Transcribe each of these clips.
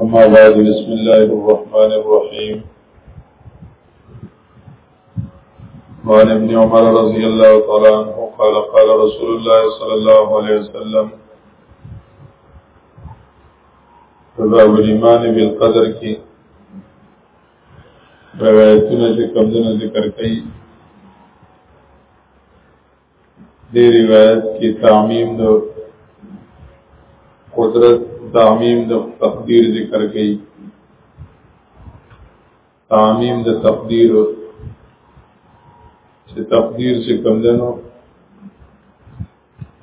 أما بعد بسم الله الرحمن الرحيم وعن ابن عمر رضي الله تعالى عنه قال قال رسول الله صلى الله عليه وسلم فباب الإيمان بالقدر كي روایتونه چې کمونه ذکر کړي دی روایت کې تعمیم د قدرت تعمیم د تقدیر ذکر کړي تعمیم د تقدیر چې تقدیر څه کم دنو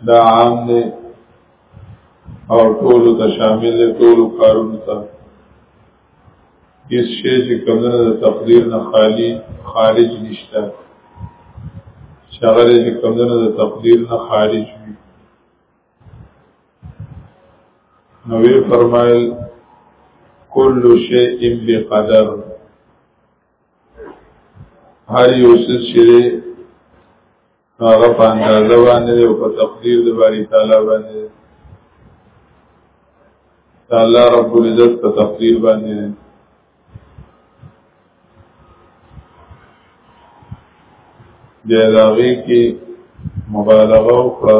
دا عام دی او ټول ته شامل دی ټول کارونو ته هیڅ شی چې کمونه د تقدیر نه خالی خارج نشته شغله چې کمونه د تقدیر نه خارج وي نو وی فرمایل کل شیء بقدر هر یو څه چې هغه په اندازه باندې او په تقدیر د باری تعالی باندې تعالی رب العزت په تقدیر باندې د هغه کې مبالغه وکړه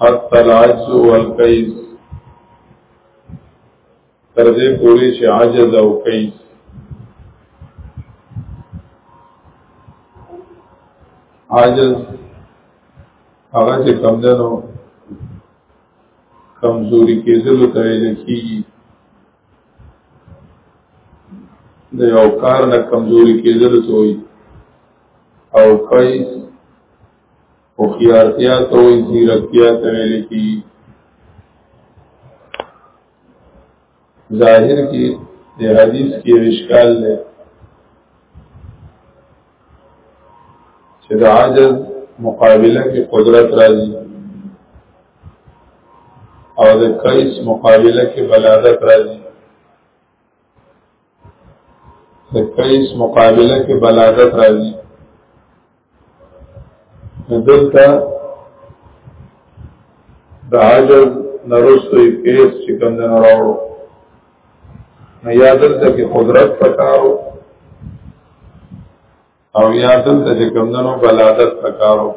حتی العجز والقیس تر دې پوری چې عجز او قیس عجز هغه چې کم دنو کمزوري کېدل ته ویل کیږي د یو کار نه کمزوري کېدل ته وي او قیس او خیارتیا ته وی زیرکتیا ته ویل کی ظاهر کې د حدیث کې اشکال دی چې د عجز مقابله کې قدرت راځي او د قیس مقابله کې بلادت راځي د کیس مقابله کې بلاغت راځي دلته د عجز نرستو یې کیس چې کوم نه راوړو نه یا دلته کې قدرت پکارو او یا دلته چې کمدنو بلادت پکارو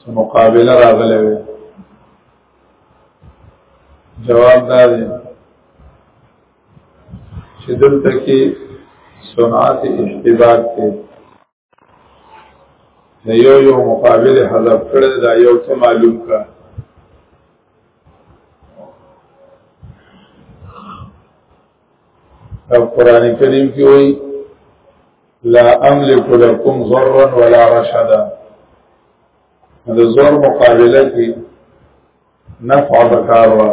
سو مقابله راغلی وي جواب دا دی چې دلته کې صنعت اشتباک دی د یو یو مقابل حذف کړی دا یو څه معلوم کا او قران کریم کې وایي لا املک لكم ضرا ولا رشدا د زور مقابله کې نفع پکار وا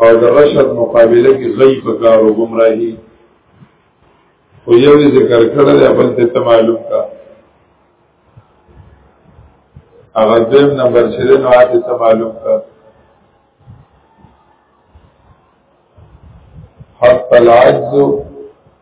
او د رشد مقابله کې غي پکار او گمراهي خو یو ذکر کړل یا بل ته معلوم کا هغه دیم نمبر چې نو هغه ته معلوم کا حتى العجز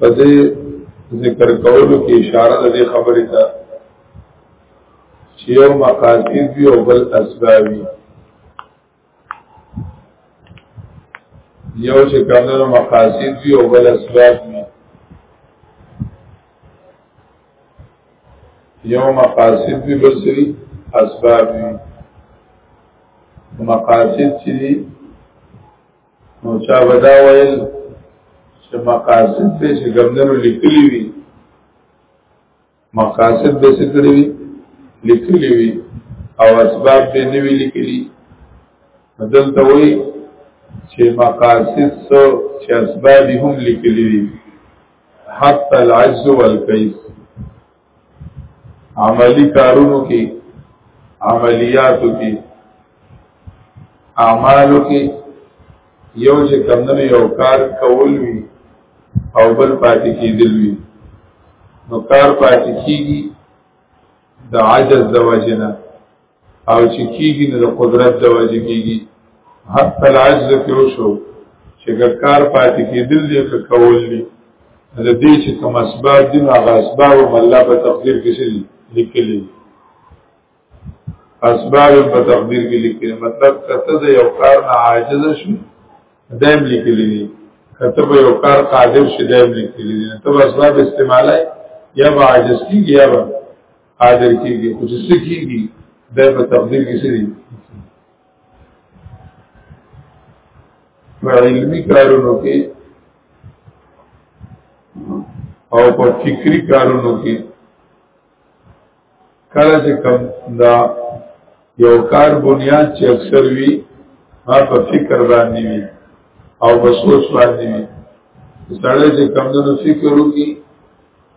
په دې ذکر کولو کې اشاره د دې خبرې ته چې یو مقاصد وي او بل اسباب وي یو چې کمنو مقاصد وي او بل اسباب وي یو مقاصد وي بل سری اسباب وي مقاصد چې نو چا ودا ویل چې مقاصد به چې ګمندرو لیکلي وي مقاصد به څه کړی وي لیکلي وي او اسباب به نه وی لیکلي دلته وایي چې مقاصد سو چې اسباب هم لیکلي وي حتى العجز والكيس عملی کارونو کې عملیاتو کې اعمالو کې یو چې کمدنو یو کار کول وي او بل پاتې کېدل وي نو کار پاتې کېږي د عجز د وجنه او چې کیږي نه د قدرت د وجه کیږي حتی العجز کې وشو چې کار پاتې کېدل دې کول دي د دې چې کوم اسباب دي هغه اسباب هم الله په تقدیر کې شي لیکلي اسباب په تقدیر کې لیکلي مطلب کته د یو کار نه عاجز شي دایم لیکلي دي کته په یو کار قادر شي دایم لیکلي دي ته اسباب استعمالای یا عاجز کیږي یا حاضر کیږي خو چې کیږي د په تقدیر کې سړي په علمي کارونو کې او په فکری کارونو کې کله چې کم دا یو کار بنیاد چې اکثر وی ما په فکر باندې وی او په سوچ باندې وی سړی چې کم دنو فکر وکړي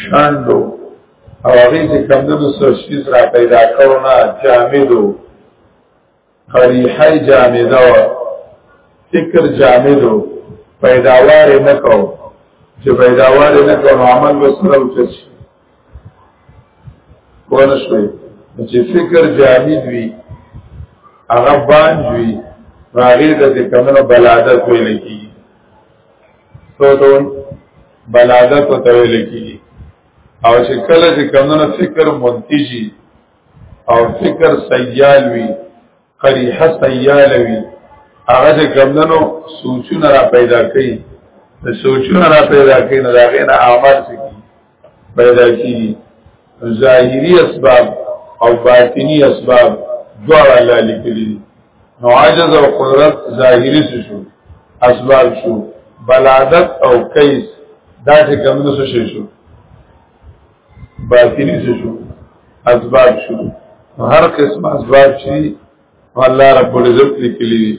شاندو او هغه چې کمدنو سرشتیز را پیدا کرونا جامدو قریحی جامدو فکر جامدو پیداوار نکو چې پیداوار نکو نو عمل بسره اوچت شي ونشوي چې فکر جامد وي هغه باندې وي هغه د کمنو بلادت ویل کی تو دوی بلادت او تویل کیږي او چې کله چې کمنه فکر منتجي او فکر سیال وي قریحه سیال وي هغه چې کمنو سوچونه را پیدا کوي د سوچونه را پیدا کوي نه داغه نه اعمال سکی پیدا کیږي ظاهری اسباب او باطنی اسباب دوار اللہ لکلی دی نو عجز او قدرت ظاهری شو اسباب شو بلادت او کیس دا چې کم نو شي شو باطنی شو اسباب شو هر قسم اسباب شي الله رب العزت لکلی دی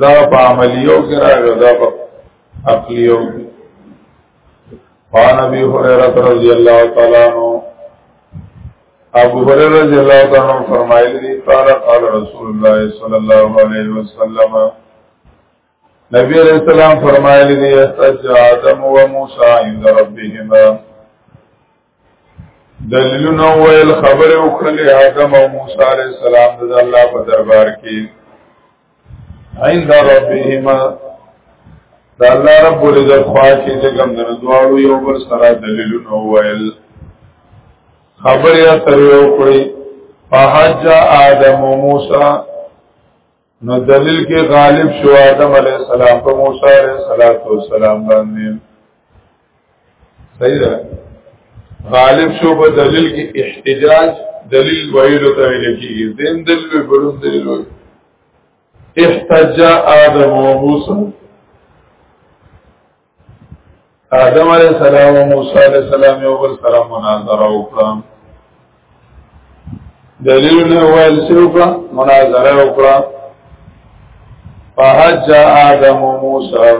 دا په عملیو کې راغی دا په عقلیو کې قال ابي هريره رضي الله تعالى عنه ابو هريره رضي الله تعالى عنه فرمایلی دی قال قال رسول الله صلى الله عليه وسلم نبی علیہ السلام فرمایلی دی استجا آدم و موسی عند ربهما دلیلونه ویل خبره وکړلې آدم او موسی علی السلام د الله په دربار کې عند ربهما د الله رب العزت خوا کې چې کوم د دواړو یو بل سره دلیلونه ویل خبره تر یو کړی فحج آدم و موسی نو دلیل کې غالب شو آدم علی السلام په موسی علی السلام باندې صحیح ده غالب شو په دلیل کې احتجاج دلیل ویلو ته ویل کېږي دین دلیل په بلون دلیل ویل احتجا آدم و موسی آدم علیہ السلام و موسیٰ علیہ السلام یو بل سره مناظره وکړه دلیل نه ویل سی وکړه مناظره وکړه فحج آدم و موسیٰ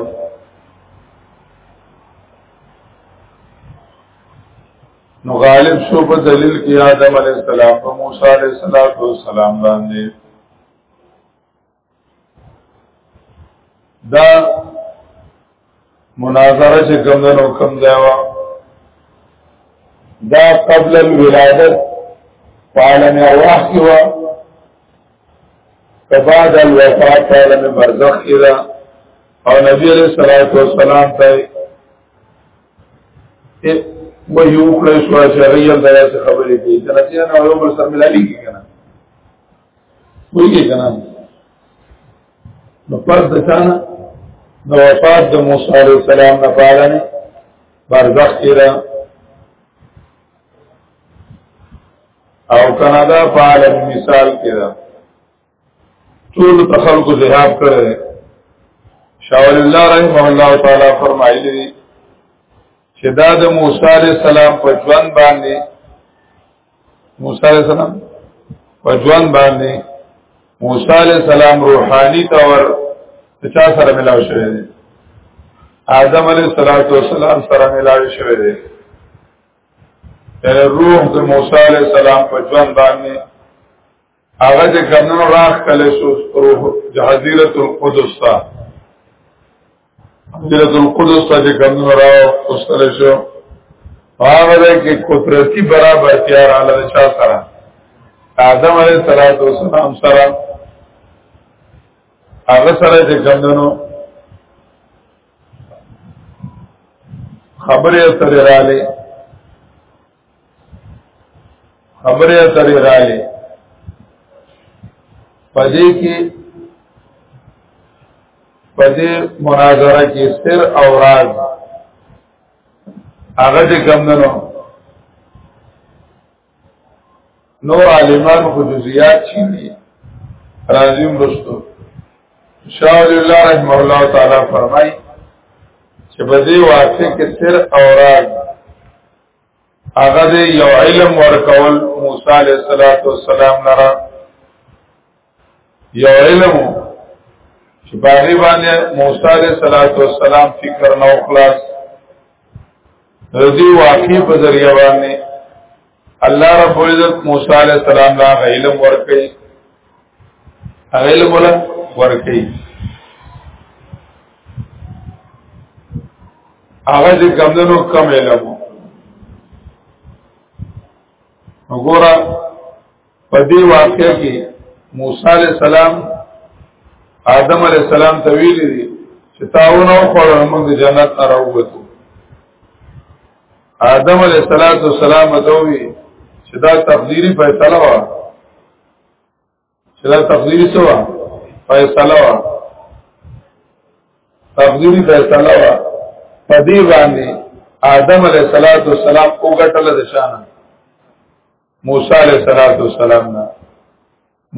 نو غالب شو په دلیل کې آدم علیہ السلام او موسی علیہ السلام باندې دا مناظره چې کوم د نو کوم ځای وا دا قبل الولادت عالم ارواح کې وا بعد الوفات عالم برزخ کې دا او نبی علیہ الصلوۃ والسلام ته و یو کله شو چې غیل دا خبرې دي چې نه نه یو بل سره ملالي کیږي ویږي کنه نو پس د چانه د وفات د موسی عليه السلام نه پالنه برزخ کې را او کانادا په عالم مثال کې را ټول تخلق ذهاب کړي شاول الله رحمه الله تعالی فرمایلی چې دا د موسی عليه السلام په ژوند باندې موسی عليه السلام په ژوند باندې موسی عليه السلام روحاني تور چا سره ملاو شوی دی آدم علیہ الصلوۃ والسلام سره ملاوي شوی دی روح د موسی علیہ السلام په ژوند باندې هغه چې کمنو راخ کله شو روح جهزيره القدس تا جهزيره القدس ته چې کمنو راو اوسل شو هغه ده کې قدرتي برابر تیار علی چا سره آدم علیه السلام سره هغه سره چې کمنو خبره سره رااله خبره اترې رااله پدې کې پدې مناظره کې سر او راز هغه چې کم نه نو نور عالمان خو جزئیات چی دي راځم رستو شاہ الله رحمه الله تعالی فرمای چې بده واقع کې سر او راز هغه دې یو علم ورکول موسی علیه السلام لره یو علم چې باغی باندې موسی علیه السلام فکر نو خلاص رضی واقعي په ذریعہ باندې الله رب العزت موسی علیه السلام لا علم ورکړي هغه له مولا ورکی هغه چې کمدنو کم علم وګوره په دې واقع کې موسی عليه السلام آدم عليه السلام ته ویل دي چې تاونه خورو موږ جنت ته راووتو آدم علیہ الصلوۃ والسلام دوی چې دا تقدیری فیصله و چې دا تقدیری څه وه فیصله وه تقدیری فیصله وه په دې باندې آدم علیه الصلاۃ والسلام وګټل د شان موسی علیه الصلاۃ والسلام نه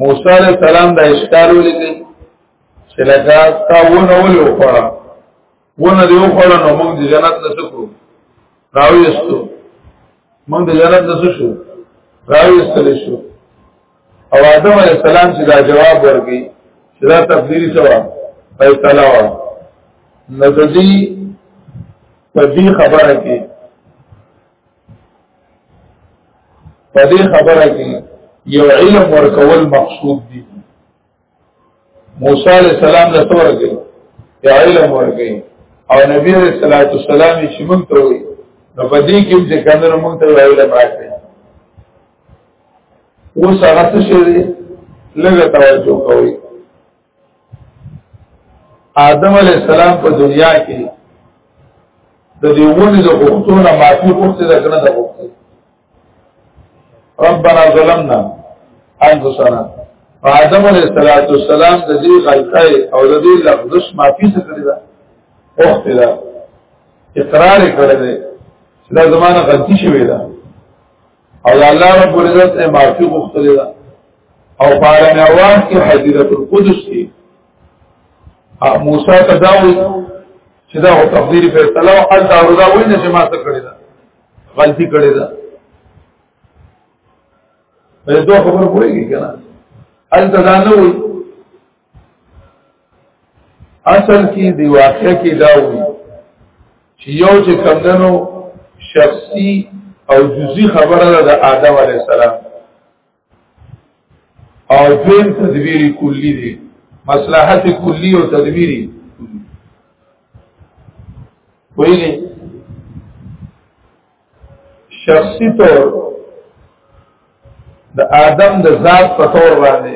موسی علیه السلام دا اشکال ولګي چې لکه تا ونه ولې وخوړه ونه دی وخوړه نو موږ د جنت نه سکو راوېستو موږ د جنت نه شو راوېستل شو او آدم علی السلام چې دا جواب ورکړي چې دا تقدیری سوا فیصله وا نو د دې په دې خبره کې په دې خبره کې یو علم ورکول مقصود دی موسی علی السلام له څور کې یا علم ورکړي او نبی علیہ الصلوۃ والسلام چې موږ ته وي نو په دې کې چې کندره موږ ته علم راکړي اوس هغه څه شي لږه توجه کوي آدم علیہ السلام په دنیا کې د دې ونې د غوښتنه معافي غوښته ده کنه ده غوښته ربنا ظلمنا انفسنا فآدم علیہ الصلوۃ والسلام د دې غلطۍ او د دې لغزش معافي څخه کړی دا وخت دا اقرار کړی دی چې دا زمانہ غلطي شوې ده او الله رب العزت یې معافي غوښتلې ده او په عالم ارواح کې حضرت القدس کې موسی تداوی چې دا هو تقدیر فیصله او حل دا وردا ویني چې ما څه کړی ده غلطي کړې ده په دوه خبر پوهیږي کنه ان تدانه وي اصل کې دی واقع کې دا وي چې یو چې کمندنو شخصي او جزئی خبره ده د آدم علی السلام او دویم تدبیری کلی دی مصلحت کلی او تدبیری ویلی شخصی طور د آدم د ذات په تور باندې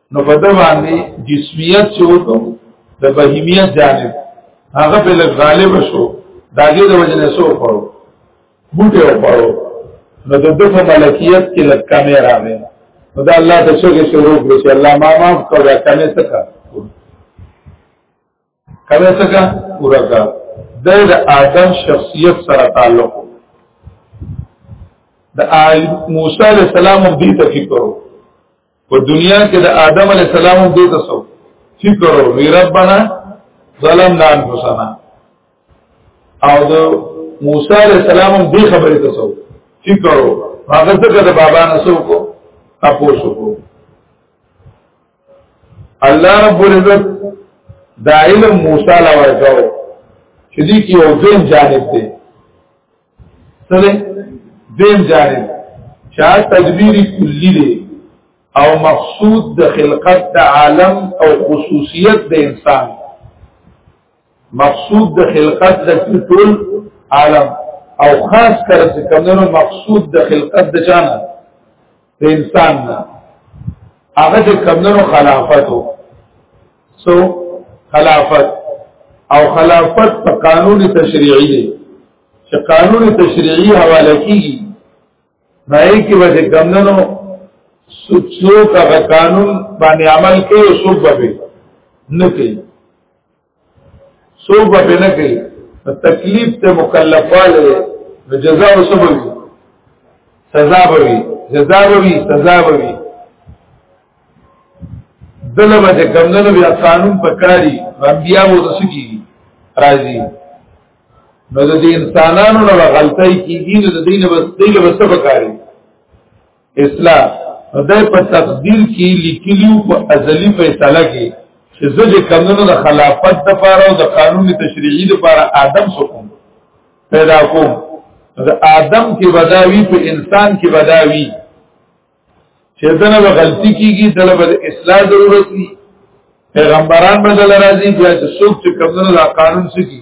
نو په دې باندې جسمیت چې وته د بهیمیت جانب هغه په لږ غالب شو داګه د وجنه سو پړو بوټه پړو نو د دغه ملکیت کې لږ کمې راغې نو دا الله ته څنګه شروع کړو چې الله ما معاف کړو کمې څه کله څنګه پورا کا د آدم شخصیت سره تعلق د موسی علی السلام دې ته فکر په دنیا کې د آدم علی السلام دې ته سو فکر وی ربنا ظلمنا انفسنا او د موسی علی السلام دې خبرې ته سو فکر هغه څنګه د بابا نسو کو تاسو کو الله رب العزت دا علم موسی لا ورکاو چې دې کې یو ځین جانب دی سره دیم جانب چا تدبیر کلی دی او مقصود د خلقت د عالم او خصوصیت د انسان مقصود د خلقت د ټول عالم او خاص کر چې کمنو مقصود د خلقت د چانه د انسان نه هغه چې کمنو خلافت وو سو خلافت او خلافت په قانون تشریعي دی چې قانون تشریعي حواله کیږي راي کې وجه کمنو سوچو کا قانون باندې عمل کوي او سوب به نه کوي سوق به نه کوي تکلیف ته مکلفاله نو جزاء وسبب سزا به وي جزاء به وي سزا به وي دله به کمندونو بیا قانون پکاري انبیا مو تاسو کیږي راځي نو د انسانانو نه غلطۍ کیږي نو د دینه بس دینه بس پکاري اصلاح خدای په تقدیر کې لیکلیو په ازلی فیصله کې چې زه چې کمونو د خلافت د پاره او د قانون تشریعي د پاره آدم سکوم پیدا کوم د آدم کې بداوی په انسان کې بداوی چې دنه به غلطي کیږي دله به اصلاح ضرورت وي پیغمبران به دل راځي بیا چې څوک چې کمونو د قانون سکی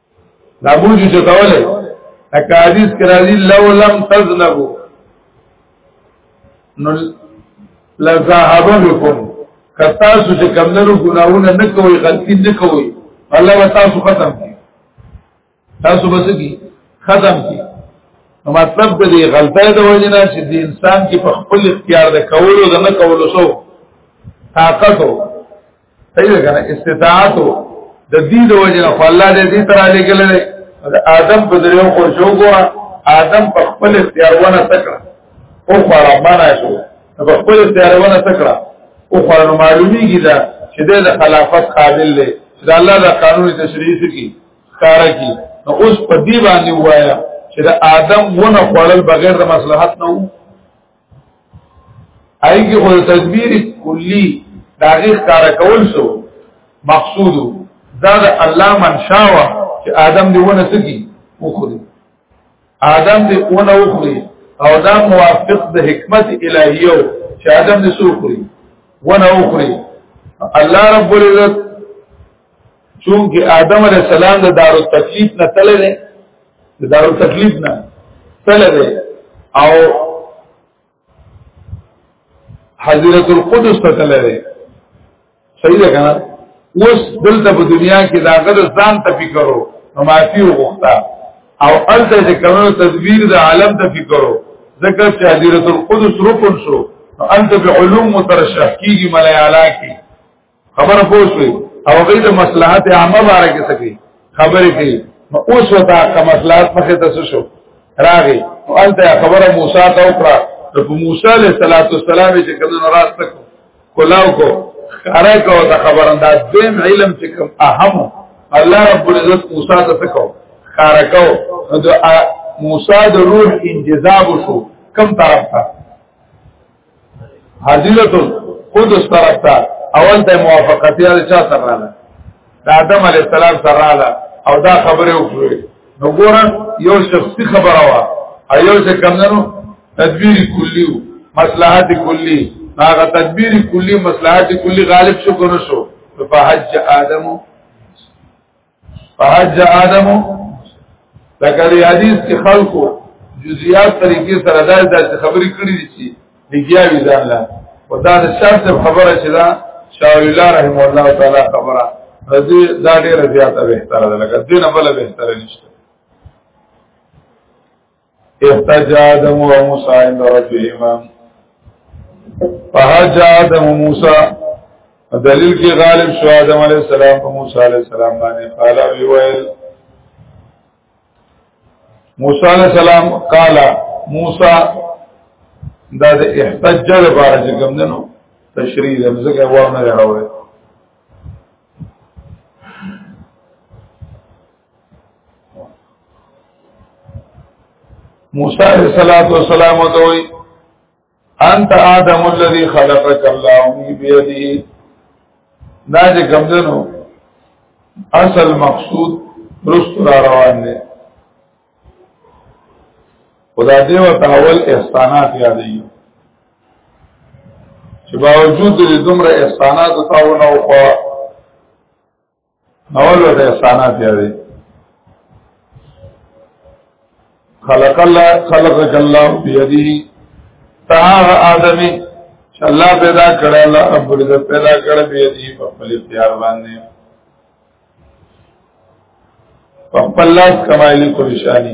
دا بوجي چې کوله اکا حدیث کې راځي لو لم تذنبو نو لذهبکم کتا سو چې کمندرو ګناونه نه کوي غلطي نه کوي الله به تاسو ختم کړي تاسو بس کی ختم کړي نو مطلب د دې غلطۍ د وجه نه چې د انسان کې په خپل اختیار د کولو د نه کولو سو طاقت صحیح ده کنه استطاعت د دې د وجه نه الله دې دې تر علی کله آدم په دریو خو شو کو آدم په خپل اختیار ونه تکړه او خورا معنا شو په خپل اختیار ونه تکړه او خورا معلومیږي دا چې د خلافت قابل دی چې الله د قانون تشریح کی کار کی نو اوس په دې باندې وایا چې د آدم ونه خړل بغیر د مصلحت نه وو ایږي خو تدبیر کلی داغه کار کول سو مقصود دا د الله منشاوه چې آدم دی ونه سکی وخوري آدم دی ونه وخوري او دا موافق د حکمت الهیو چې آدم دی سو خوري ونه وخوري الله رب العزت چونکه آدم علیہ السلام د دار التکلیف نه تل دی د دار التکلیف نه تل دی او حضرت القدس ته تل دی صحیح ده کنه اوس دلته په دنیا کې دا غد ځان ته فکرو نو معافي وغوښتا او الته چې کومو تدبیر د عالم ته فکرو ذکر چې حضرت القدس رکن شو انت بعلوم مترشح کیږي ملای علا کی خبره پوښوي او غي د مصلحت عامه باره کې سکی خبرې کوي نو اوس وتا کا مصلحت مخه تاسو شو راغي او انت خبره موسی ته وکړه ته موسی عليه السلام چې کله راز تک کولاو کو خره کو دا خبر انداز دیم علم چې کوم اهم الله رب العزت موسی ته تکو خره کو نو موسی د روح انجذاب شو کم طرف ته حضرت قدس طرف ته اول ته موافقتي علي چا سره رااله د آدم علی السلام سره رااله او دا خبره وکړه نو ګورن یو شخصي خبره وا ایو چې کمندنو تدبیر کلی مصلحت کلی هغه تدبیر کلی مصلحت کلی غالب شو کنه شو په حج آدمو فحج آدم لکه دی حدیث کې خلقو جزئیات طریقې سره دا د خبرې کړې دي چې لګیاوی ځان لا او دا د شرط خبره چې دا شاول الله رحم الله تعالی خبره رضی دا ډیره زیاته بهتره ده لکه دینه بل بهتره نشته احتج آدم و موسی عند ربهما فحج آدم و موسی دلیل کې غالب شو آدم علی السلام او موسی علی السلام باندې قال وی ویل موسی علی السلام قال موسی دا د احتج لپاره چې کوم دنو تشریح د ځکه ورنه راوړل موسی علیہ الصلوۃ والسلام ته وی انت آدم الذي خلقك الله بيده دا چې کمزنو اصل مقصود رست را روان دي خدا دې او تاول احسانات یادې چې باوجود دې دومره احسانات تاونه او اول ورته احسانات یادې خلق الله خلقك الله بيديه تاغ آدمی چې الله پیدا کړی الله رب العزت پیدا کړی بيديه په خپل اختیار باندې په خپل لاس کمایلی کولی شانی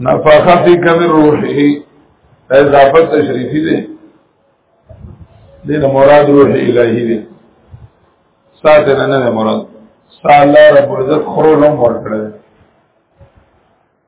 نفخه فی کم روحه اضافه تشریفی دی دین مراد روح الہی دی ساته نه نه مراد سال رب عزت خرولم ورکړه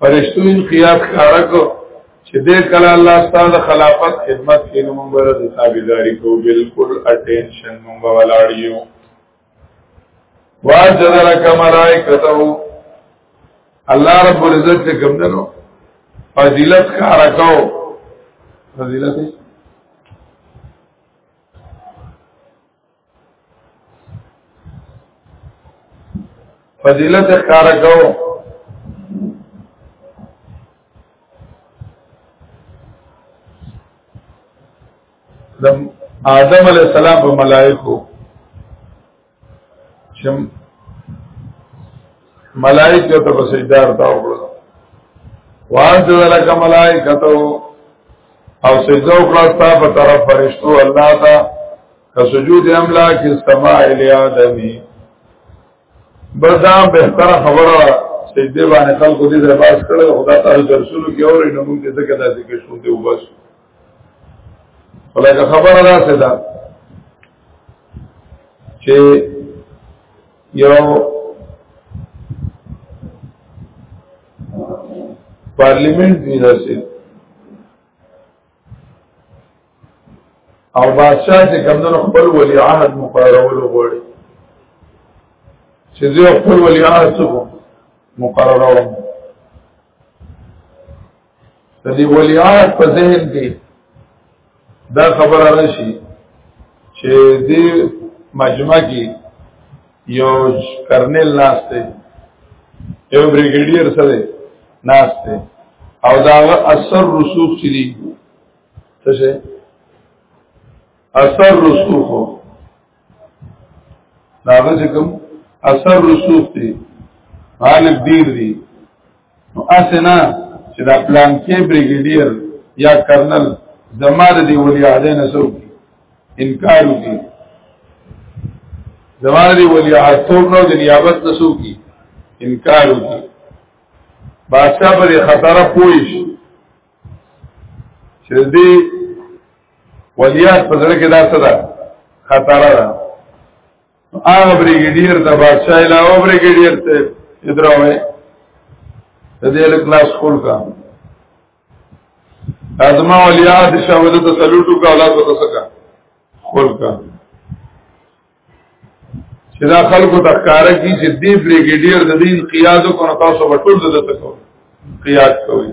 فرشتو انقیاد کارا کو چې دې کله الله ستاسو خلافت خدمت کې نو موږ ورته تابعداري کو بالکل اټینشن موږ ولاړیو واجد لك ملائکته الله رب العزت کوم دنو فضیلت کارا کو فضیلت فضیلت کار کو د آدم علی السلام په ملائکو چې ملائکه ته په سجده ارتا وکړو وانزل لك ملائکته او سجده وکړه په طرف فرشتو الله ته کسجود املاک السماء لآدمی بس دا بهتر خبره سجده باندې خلکو دې درباس کړل خدا تعالی درسونو کې اورې نو موږ دې څه کدا دې کې شو دې وبس ولکه خبره دا څه ده چې یو پارلیمنت دی رسید او بادشاہ چې کمدنو خپل ولی عهد مقررولو غوړي چې زه خپل ولی عهد څه مقررولم د دې ولی عهد په ذهن کې دا خبره راشي چې دې مجمع کې یو کرنل ناشته یو بریګیډیر سره ناشته او دا اثر رسوخ چي دي څه شي اثر رسوخ دا څه کوم اثر رسوخ دي غالب دیر دي نو اسنه چې دا پلان کې بریګیډیر یا کرنل زما د دی ولی عہد نه سو انکار وکي زما د دی ولی عہد ټول نو د نیابت نه سو کی انکار وکي بادشاہ پر خطر پويش چې دې ولیات په ځړ کې دا څه ده خطر ده هغه بریګیډیر د بادشاہ علاوه بریګیډیر ته ادراوي د دې له کلاس کول کا ازما ولیا د شاوله ته سلوټو کا اولاد وته سکا خول کا چې دا خلکو ته کار کی چې دې بریګیډیر د دین قیادو کو نه تاسو وټول زده تکو قیاد کوي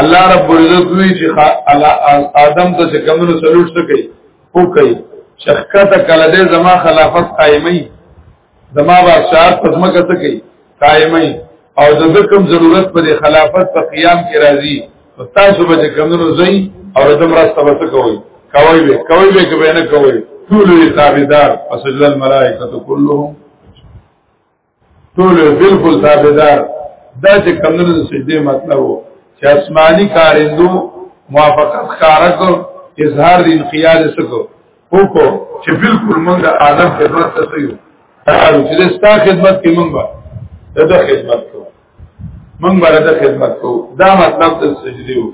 الله رب العزت وی چې آدم ته چې کمنو سلوټ سکے او کوي شخکت کله دې زما خلافت قائمي زما بادشاہت پزما کته کوي قائمي او د کوم ضرورت پر خلافت په قیام کې راځي او تاسو به کمنو زئی او دم راسته وته کوي کوي به کوي به کوي نه کوي ټول تابعدار فسجل الملائکه كلهم ټول بالکل تابعدار دا چې کمنو د سجده مطلب وو چې آسماني کارندو موافقت خارق اظهار د انقیاد سکو وکړو چې بالکل موږ د آدم خدمت ته یو تعالو چې ستا خدمت کې موږ به د خدمت کو موږ به د خدمت کو دا مطلب د سجدي وو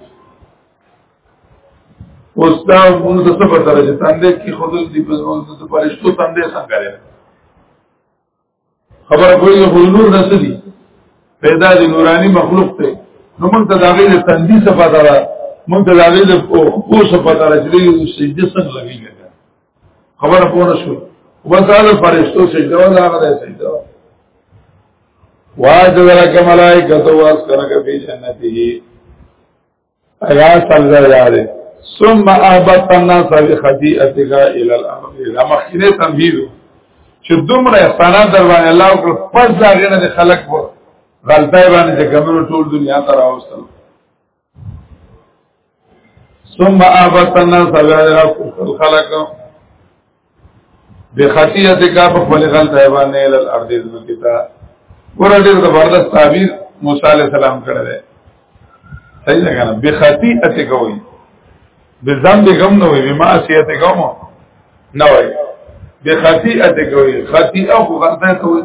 اوس دا موږ څه په درجه تاندې کې خود دې په موږ ته پرشتو تاندې څنګه لري خبر کوئی خو نور نه سدي پیدا دي نوراني مخلوق ته نو موږ ته دا غي د تندي څخه پتا را موږ ته دا غي د پو څخه پتا را چې دې سجده څنګه لګي لګا خبر پوره شو وساله فرشتو سجده ولا غره سجده واجد لك ملائکه تو واس کنه په جنته ایا سلګا یاره ثم اهبط الناس بخطيئتك الى الارض دا مخینه تنبیه چې دومره احسانات در باندې الله او پس دا غنه د خلق په غلطای باندې چې ګمرو ټول دنیا ته راوستل ثم اهبط الناس بخطيئتك الى الارض بخطیه کا په خپل غلط حیوان نه ال ارض مکتا ګور ډیر زبردست تعبیر موسی علی السلام کړی دی صحیح ده کنه بخطیه کا وایي بذنب غم نه وي بمعصیه کا مو نه وایي بخطیه کا وایي خطیه خو غلطه ته وایي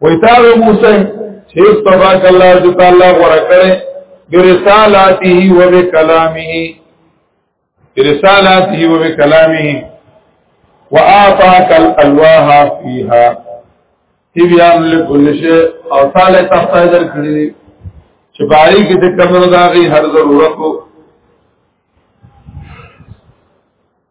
وای تا به موسی چې تبارک الله چې تعالی غوړه کړي برسالاته و بکلامه برسالاته و بکلامه واعطاك الالواح فيها تبيان لكل شيء او تعالی تاسو در کړی چې بای کې د کمنو داغي هر ضرورت وو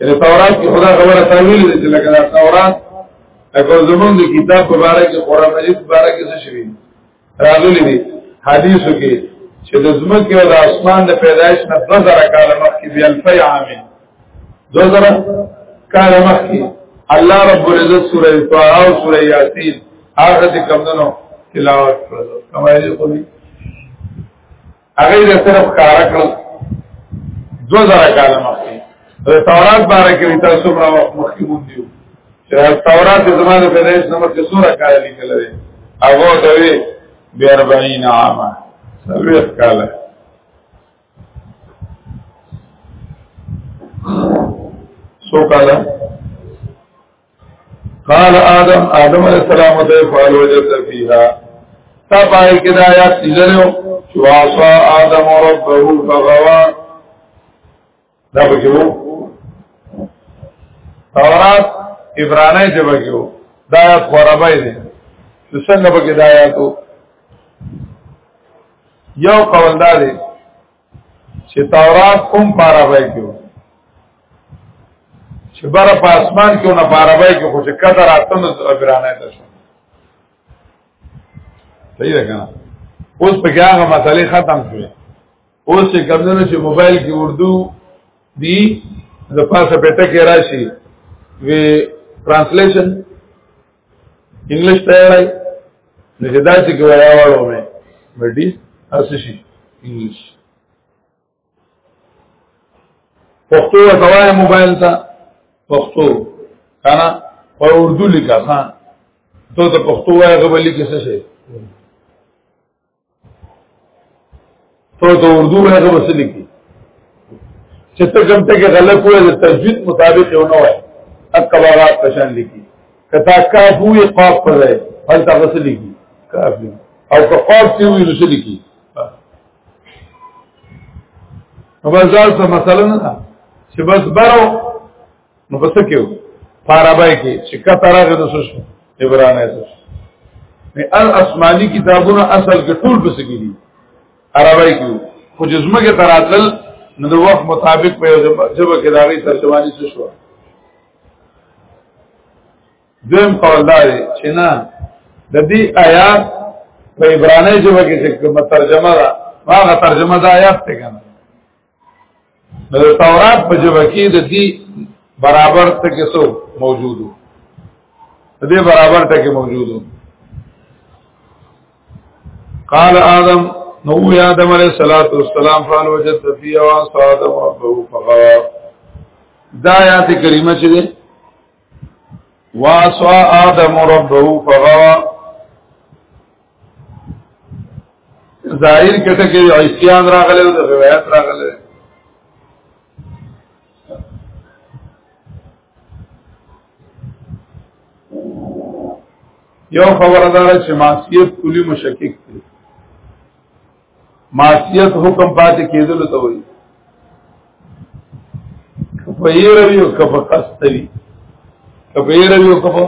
یعنی تورات کې خدا خبره تعویل دي چې لکه دا تورات اګه زمون د کتاب په اړه کې قران مجید په اړه کې څه شوی راغلي دي حدیثو کې چې د زمکه او د اسمان د پیدایش نه 2000 کال مخکې بیا الفی عامه 2000 کال مخکې الله رب العزت سورہ طه او سورہ یاسین هغه د کمندونو تلاوت کړو کمایلی کوي هغه دې صرف کار کړ دو زره کال مخکې د تورات باره کې تاسو را مخکې مونږ دیو چې تورات د زمانه په دې نمبر کې سوره کال لیکل دی هغه دوی بیا 40 عامه سوي کال سو کاله قال آدم آدم علیہ السلام ته فعل وجد فيها تا پای کې دا آیات تیزلو چې واسا آدم ربه فغوا دا پکې وو تورات عبرانی چې پکې وو دا آیات خرابای دي چې څنګه پکې دا آیاتو یو قول دا دی چې تورات کوم پاروي کې چې بر په اسمان کې نه پاروي کې خو چې کتر اتم د ابرانه ده شو صحیح ده کنه اوس په هغه مسالې ختم شوې اوس چې کمونه چې موبایل کې اردو دی د پاسه پټه کې راشي وی ترانسلیشن انګلیش ته راي نو چې دا چې کوي راوړو مې بډي اسې شي انګلیش پښتو ورته موبایل ته پښتو کنه په اردو لیکه ها ته ته پښتو وایې غوړي کې څه شي تو ته اردو نه غو وسلی کی چې ته کوم ته غلط وې د تجوید مطابق یو نه وای اکبارات پشان لیکي کتا کاف وی قاف پر دی هل تا غسل لیکي کاف لیکي او که قاف سی وی نو شلی کی نو بازار څه مثلا نه چې بس برو نو پس کېو فارابای کې چې کته راغې د سوش عبرانه سوش نه الاسماني کتابونه اصل کې ټول پس کې دي عربی کې خو جسمه کې تراتل نو د وخت مطابق په جبه کې داغي ترجمانی څه شو دیم قول دا دی چې نه د دې آیات په عبرانی جبه کې چې کومه ترجمه ده هغه ترجمه د آیات ته کنه نو تورات په جبه کې د دې برابر ټکي سو موجودو د دې برابر ټکي موجودو قال آدم نو یا آدم علیہ الصلوۃ والسلام فعل وجد فی او صادم ربه فغوا دا آیات کریمه چې واسوا آدم ربه فغوا ظاهر کټه کې عصيان راغله او روایت راغله یو خبردار چې معصیت کلی مشکک دی معصیت حکم پاتې کېدل ته وایي په یې روي او کفه قصد وي کفه یې روي او کفه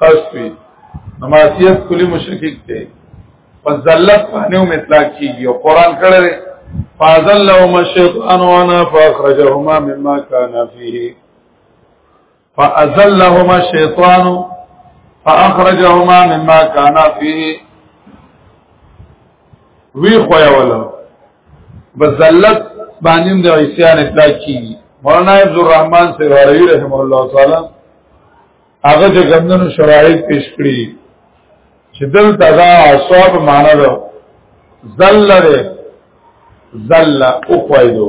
قصد وي معصیت کلی مشرک دی په ذلت باندې هم اطلاق کیږي او قران کړه فازل لهم الشیطان وانا فاخرجهما مما كان فيه فازلهما الشیطان فاخرجهما مما كان فيه وی خویا ولا بذلت باندې د عیسیان اطلاق کی مولانا عبد الرحمن سیواری رحم الله تعالی هغه د ګندنو شرایط پیش کړی چې دل تدا اصحاب معنا ده ذل له ذل او خوایدو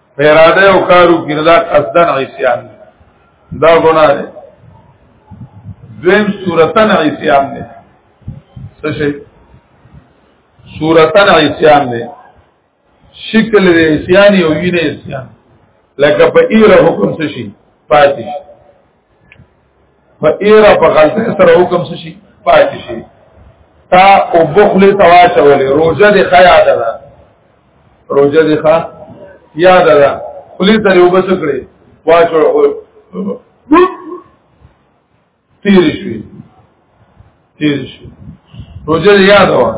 پیراده او کارو کړدا قصدن عصيان دا ګناه ده دویم صورتن عصيان ده څه شي صورتن عصيان ده شکل دې عصيان او وینې عصيان لکه په ایره حکم څه شي پاتې شي و ایرا په غلطه سره حکم شي پاتې شي تا او بخل تواچولې روزه دې خیا ده روزه دې خا یاد ده خلی ته یو بس کړې واچو تیر شي تیر شي روزه یاد و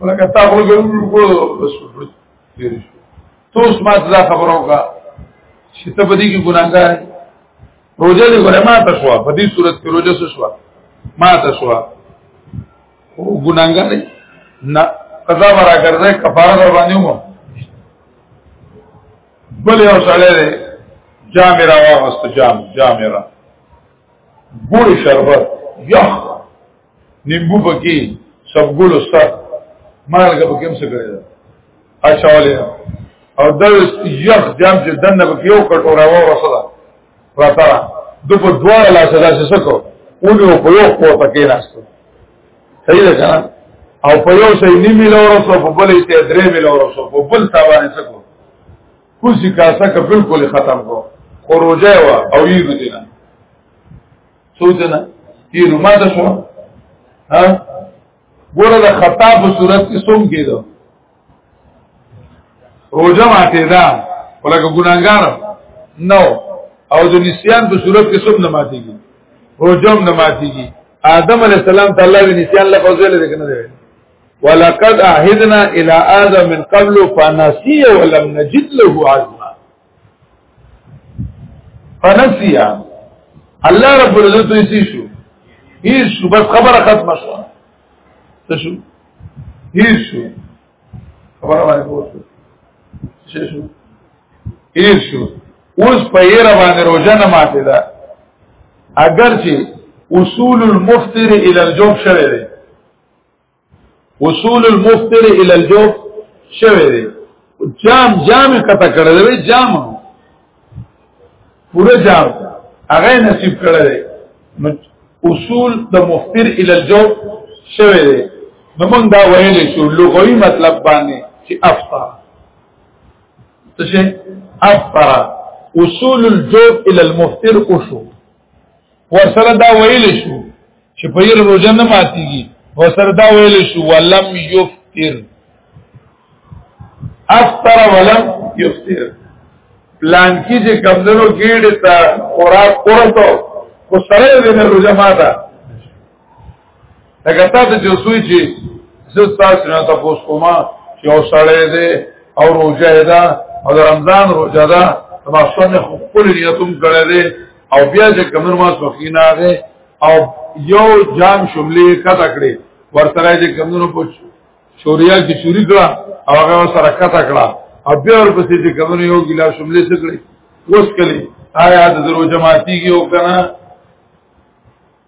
ولکه تا خو ګورو بس تو اوس ما ته دا خبره وکړه چې ته په دې کې ګناګار روزه دې ګره ما ته شو په دې صورت کې روزه څه شو ما ته شو او ګناګار نه قضا ورا ګرځي کفاره در باندې وو بل یو سره دې جامرا واغست جام جامرا ګور شربت یخ نیمبو پکې سبګول استاد مالګه پکې هم څه کړی دا اچولې او د یخ جام چې دنه پکې یو کټوره و وسره راته د په دوه لاس داسې سکو اونې په یو پورته کې راستو صحیح ده کنه او په یو شی نیمه لور سو په بل ته درې مې لور سو په بل تاوانې سکو کوسی کاسه که بالکل ختم کو خروجه وا او یې دینه سوچنا تیر ما ته شو ها ګوره د خطا په صورت کې سوم کېدو روزه ماته دا ولکه ګناګار نو او د نسیان په صورت کې سوم نه ماتيږي روزه نه ماتيږي آدم علی السلام ته الله نسیان لفظ ویل دی کنه دی ولقد عهدنا الى ادم من قبل فنسي ولم نجد له عزما فنسیا الله رب العزت یې شو هیڅ شو بس خبره ختمه شو څه شو هیڅ شو خبره باندې پوښتنه څه شو هیڅ شو اوس په یې را باندې روزه نه ماته ده اگر چې اصول المفطر الى الجوف شوه وصول المفتر الى الجوف شوه دی جام جام کته کړه دی جام پورا جام هغه نصیب کړه دی اصول د مفتر الى الجوف شوه دی نو موږ دا ویل شو لغوي مطلب باندې چې افطر څه افطر اصول الجوف الى المفتر او شو ورسره دا ویل شو چې په یره روزه نه ماتيږي ورسره دا ویل شو ولم یفطر افطر ولم یفطر پلان کې چې کمزورو کېړې تا خوراک ورته خو سره دې نه روزه ماته لکه تاسو چې سوي چې زه تاسو نه تاسو کومه چې او سړی دی او روزه ده او رمضان روزه ده ما څنګه خپل نیتوم کړی دی او بیا چې کمر ما سخینا ده او یو جام شملې کته کړې ورته چې کمونو په شوریا کې چوری کړه او هغه سره کته کړه او بیا ورپسې چې کمونو یو ګلاس شملې سکړي اوس کلی آیا د درو جماعتي کې وکنه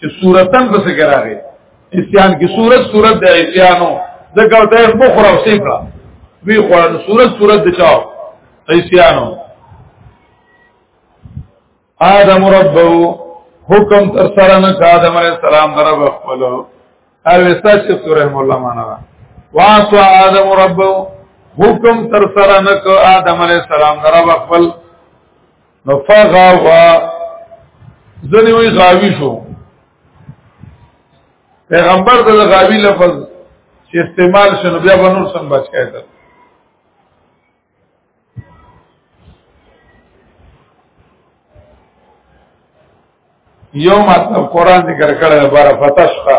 چې صورتن پس کې راغی اسیان کې صورت صورت د اسیانو ځکه ته بخره او سیکړه وی خوړل صورت صورت د چاو اسیانو آدم ربو حکم تر سره نه آدم علیہ السلام درب خپل او وستا شیخ رحم الله معنا واسو آدم ربو حکم تر سره نه آدم علیہ السلام درب خپل نو فغوا ځنی وی غاوی شو پیغمبر د غاوی لفظ چې استعمال شنو بیا به نور سم بچ کایته یو مطلب قران ذکر کړه بار فتشقا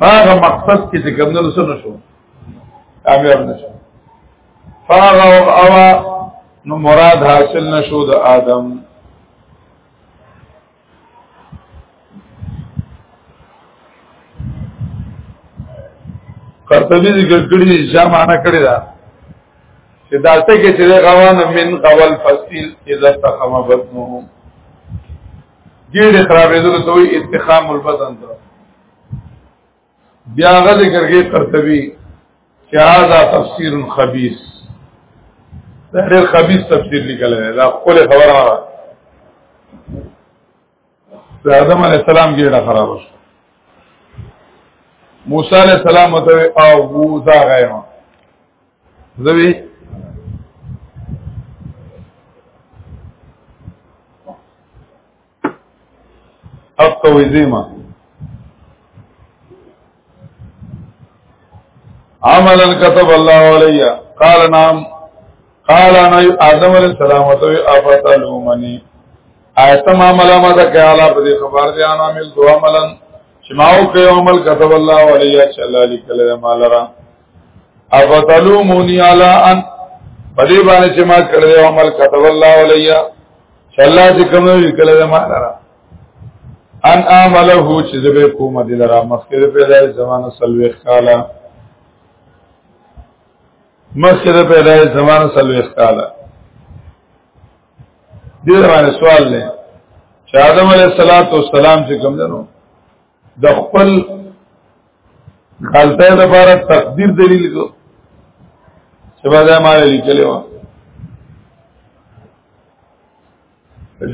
هغه مقصد کې چې کوم نه سره شو کامیاب نشو فاغه او اوا نو مراد حاصل نشو د آدم قرطبی ذکر کړی دی چې معنا کړی دا چې دا څه کې چې غوان من قول فصیل اذا تخم بطنه ګیډه خرابېدل ته وي استخام البدن ته بیا غ ذکر کې قرطبي چې هاذا تفسیر خبيث دا ډېر خبيث تفسیر لیکل دی دا خپل خبره ده د آدم علی السلام ګیډه خراب شو موسی علی السلام ته او وو دا غیمه زوی حق کوي زیما عملا كتب الله علي قال نعم قال انا ادم عليه السلام تو افتلومني ایت ما ملامت کالا په دې خبر دي انا عمل دو عملا چې ما او کوي عمل كتب الله علي چې الله لیکل ما لرا او فتلومونی علی ان په دې باندې چې ما کړل او عمل كتب الله علیا چې الله دې کوم وی کړل ما لرا ان عمله چې زه به کوم دې لرا مخکې پیدا زمانه سلوي خاله مخکې پیدا زمانه سلوي خاله دې باندې سوال نه چې آدم علیه السلام چې کوم دنو د خپل خلطه لپاره تقدیر دلیل کو چې باندې ما لیکلی و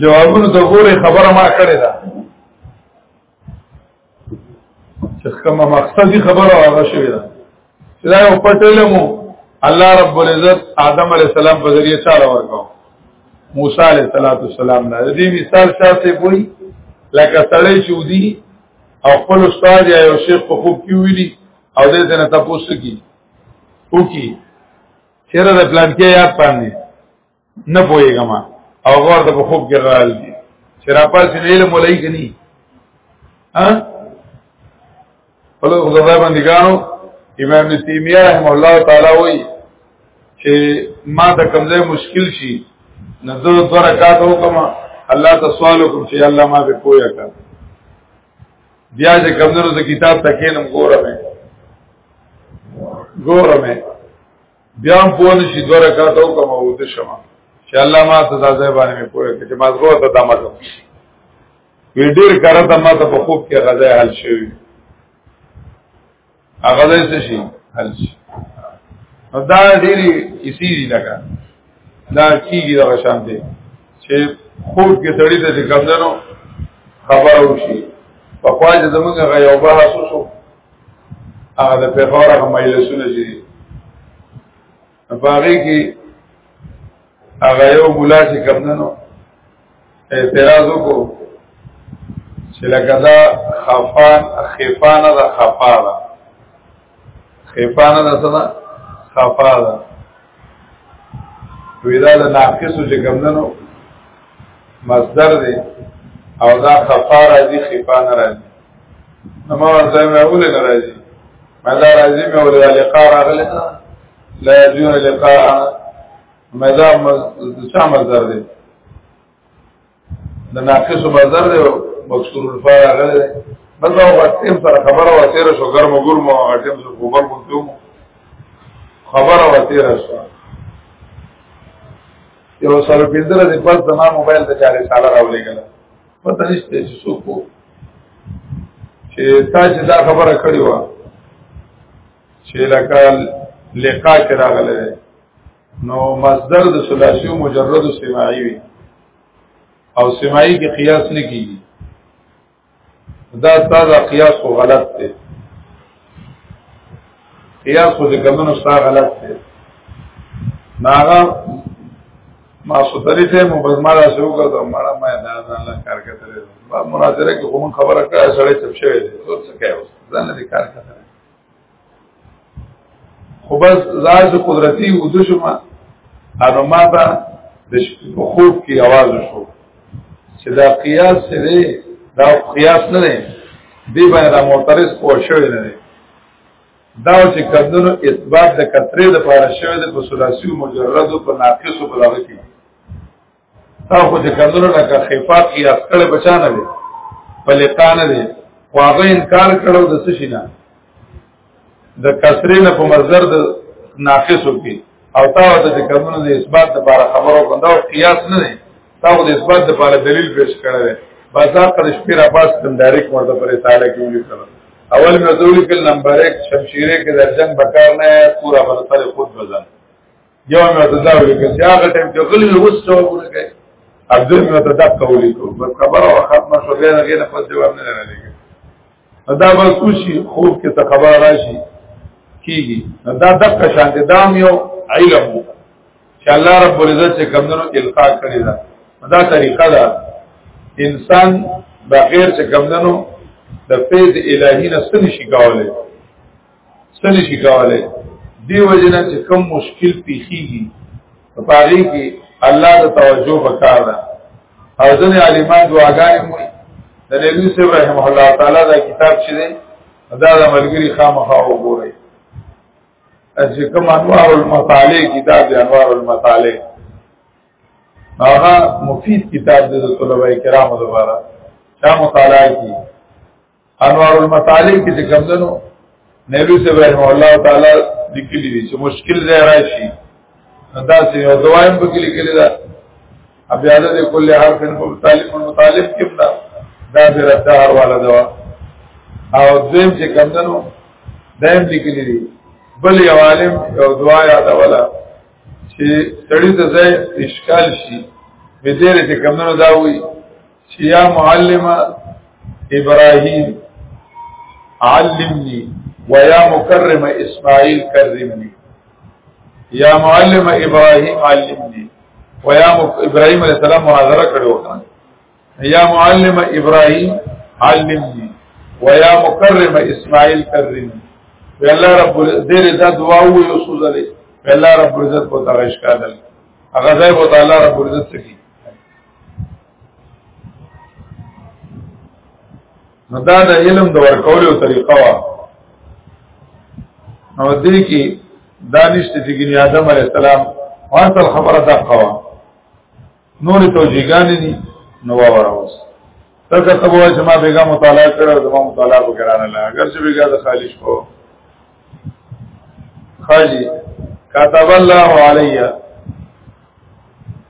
جوابونو ته ګوره خبره ما کړې ده چې کومه مقصدی خبره هغه شوې ده چې دا یو پټ علم الله رب العزت آدم علی السلام په ذریعه چاله ورکاو موسی علی السلام نه دې مثال شاسته کوئی لکه سړی چې ودی او خپل استاد یا یو شیخ په خوب کې ویلي او دې څنګه تاسو کی او کی چیرې د پلان کې یاد پاندې نه پوهېږم او غور ته په خوب کې غال دي چې را پاسې نه علم ولای کني ها ولو خدای باندې ګانو امام ابن تیمیه رحم الله تعالی وایي چې ما د کمزې مشکل شي نظر دو رکعات وکم الله ته سوال وکم چې الله ما به کویا کا بیا چې کمزورو ته کتاب تکینم ګورم ګورم بیا هم پوه نشي دوه رکعاته وکم او د شمه چې الله ما ته دا ځای باندې مې پوهه کړي چې مازغو ته دا مګم وی ډیر کاره ته ما ته په خوب کې غزا حل شوی هغه ځای څه شي حل شي دا ډیری اسی دی لگا دا کیږي دا شان دی چې خوب کې سړی ته کمندنو خبر وشي په خواجه زمونږ غيوبه حسوسو هغه د پیغور هغه مجلسونه چې باغی کې هغه یو مولا چې کم نه نو اعتراض وکړو چې لکه دا خفان خفانه دا خفا ده خفانه دا څه ده خفا ده ویدا د ناقصو چې کمدنو مصدر دی او دا خفا راځي خفا نه راځي نو ما ورته مې ولې نه راځي ما دا راځي مې ولې لقاء راغلی لا يجون لقاء ما دا څه مصدر دی د ناقص بازار دی مکسور الفار هغه دی بس دا وخت هم سره خبره و تیر شو ګرم ګرم او اټم سره کوبر مونږو خبره و تیر شو یو سره پیندره د پس د ما موبایل ته چاري سالا راولې کله پته نشته چې څوک وو چې تا چې دا خبره کړې و چې لکه لقا کې راغله نو مصدر د ثلاثي او مجرد سماعي وي او سماعي کې قياس نه کیږي دا تازه قياس خو غلط دی قياس خو د کمنو سره غلط دی ناغه ما سوتلی ته مو بس ما را شروع کړ ته ما ما دا ځان لا کار کتل ما مناظره کې کوم خبره کړه سړی چپ شوی دی څه کوي ځان دې کار کتل خو بس زار چې قدرتي وځو شم انو ما ته د خوب کې आवाज شو چې دا قیاس څه دی دا قیاس نه دی دی باندې معترض پوه شوی نه دی دا چې کمدنو اثبات د کترې د پاره شوی د په ثلاثي مجرد او په ناقص او په لغه کې دا خو د کندرو نه کا خفاف کی اسکل بچانه دی په لقان دی خو هغه انکار کړو د څه شي نه د کسرې نه په مصدر د ناقص وکي او تا ته د کمونو د اثبات لپاره خبرو کنده او قیاس نه دی تا د اثبات لپاره دلیل پیش کړی دی بازار پر شپې را پاس کوم ډایرک مرده پر رساله کې ویل کړو اول مې زولي کل نمبر 1 شمشیره کې د جنگ بکار نه پورا برتر خود بزن یو مې ته دا ویل چې هغه ټیم کې غلی نو وسو ورګه عبدل مې ته دا کولی کو بس خبره او ختمه شو بیا غیر په جواب نه لرلېږي دا به کوشي خوب کې ته خبر راشي کیږي دا دک شان دي دام یو علم چې الله رب العزت چې کمنو القا کړی دا دا طریقه ده انسان بغیر چې کمنو د فیض الهی نه ستنی شي کولای سنه شي کولای دی وجنه چې کم مشکل پیخیږي په پاره کې الله د توجه وکړ دا او ځنې عالمان دعاګانې مو د نبی صلی رحمه الله تعالی دا کتاب چې دی دا د ملګری خامخا وګورئ چې کوم انوار المطالع کتاب دی انوار المطالع هغه مفید کتاب دی د طلبه کرامو لپاره دا مطالعه کی انوار المطالب کې څنګه دنو نبی صلی الله علیه تعالی لیکلی دي چې مشکل ځای راشي دا چې یو دوایم په کې لیکلی دا بیا د کل حرف په طالب مطالب کې دا دا د ردار والا دوا او دیم چې کم دنو دیم لیکلی دي بل یو عالم یو دوا یاد ولا چې تړي د ځای اشکال شي به دې چې کم دنو دا وایي چې یا معلم ابراهيم علمني ويا مكرم اسماعيل كرمني یا معلم ابراهيم علمني ويا ابراهيم عليه السلام مناظره کړو یا معلم ابراهيم علمني ويا مكرم اسماعيل كرمني الله رب دې دا دعا و یو سوزلې الله رب عزت په تغش کادل هغه ځای په تعالی رب عزت سکی نو دا د علم د ورکولو طریقه وا او دې کې دانشته چې ګنی آدم علی السلام اصل خبره دا قوا نور توجیهګان دي نو وراوس تاسو ته وایي چې ما بیګا مطالعه کړو زما مطالعه وکړانه لا اگر چې بیګا د خالی شو خالی كتب الله عليّ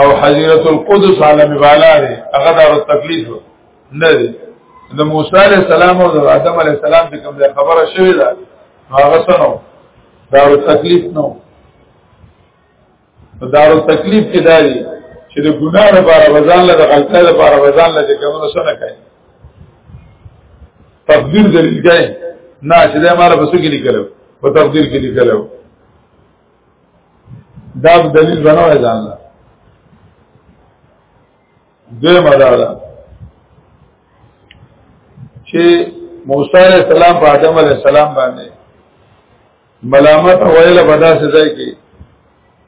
او حضرت القدس عالم بالا دی هغه دار تکلیف نه دی د موسی علی السلام او د آدم علی السلام د کوم خبره شوې ده هغه سنو دار تکلیف نو دار تکلیف کې دی چې د ګناه لپاره وزن له غلطۍ لپاره وزن له کومه سره کوي تقدیر دلیل کوي نه چې دا مال په څه کې لیکلو په تقدیر کې لیکلو دا دلیل بنوي ځان له دوی مدارا چې موسی علیہ السلام په آدم علیہ السلام باندې ملامت ویل بدا سزا کې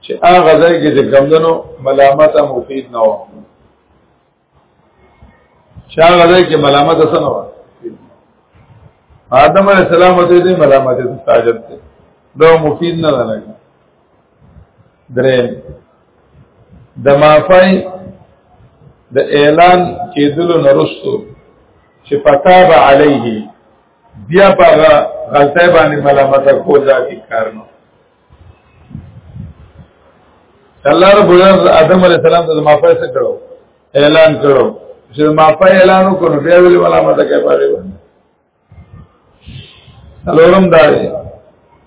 چې هغه ځای کې چې کمندنو ملامت مفید نه و چا غځای کې ملامت سره و آدم علیہ السلام ته دې ملامت ته ساجت ده دا مفید نه لګي درې د مافای د اعلان کېدلو نرستو چې فتاب علیه بیا په غلطه باندې ملامت کول ځکه کارنو الله رب العزت آدم علیہ السلام ته ما پای څه کړو اعلان کړو چې ما پای اعلان وکړو بیا ویل ولا ما ته کوي پاره باندې الورم دا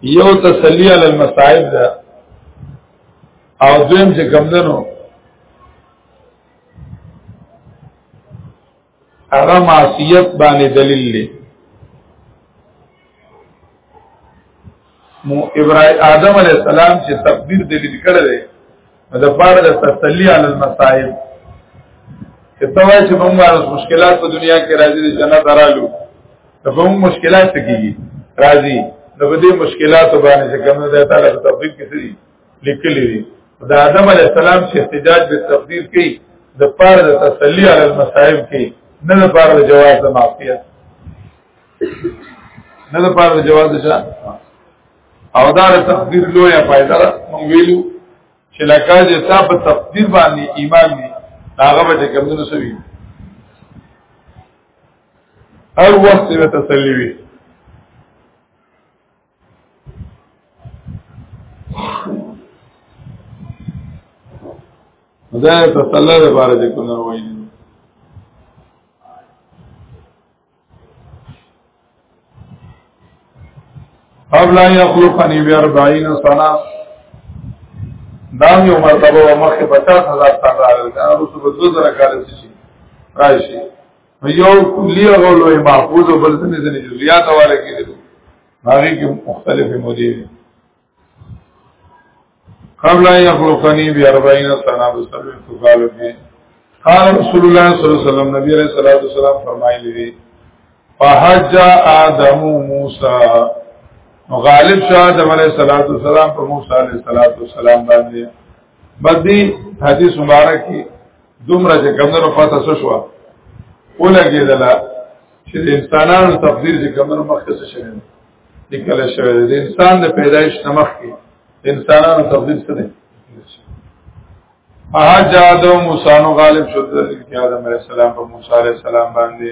یو تسلی علی المصائب دا او دویم چې کمندنو هغه معصیت باندې دلیل دی مو ابراهیم آدم علی السلام چې تقدیر دلیل کړی دی د پاره د تسلی علی المصائب چې توای چې موږ باندې مشکلات په دنیا کې راځي د جنت درالو ته موږ مشکلات کیږي راځي د دې مشکلات باندې چې کوم ځای ته د تفصیل کې سړي لیکلی دی دا آدم علی السلام چې احتجاج به تقدیر کوي د پاره د تسلی علی المصائب کې نه د پاره د جواز د معافیت نه د پاره د جواز د او دا د تقدیر لویه فائدہ ده مونږ ویلو چې لکه چې تا په تقدیر باندې ایمان دی هغه به کومونه سوي هر وخت به تسلی وي دا تسلی ده بار دې کو نه وایي قبل ان يخلقني ب 40 سنه دا یو مرتبه مخه 50000 سره راغله دا رسو په 2000 کال شي راشي یو کلی او لوی محفوظ او بل ځنې ځنې جزئیات حواله کېږي هغه کې مختلفې مودې دي قبل ان يخلقني ب 40 سنه بسبب فقال به قال رسول الله صلی الله علیه وسلم نبی علیہ الصلوۃ والسلام فرمایلی دي فحج ادم موسی غالب شاه آدم علیہ الصلوۃ والسلام پر موسی علیہ الصلوۃ والسلام باندې بدی حدیث مبارک دومره چې کمنو پاته څه شو ولګېدل چې د انسانانو تقدیر چې کمنو مخکې څه شوی لیکل شوی د انسان د پیدایش نمخ کې انسانانو تقدیر څه دی احاج آدم موسی نو غالب شو د آدم علیه السلام په موسی علیه السلام باندې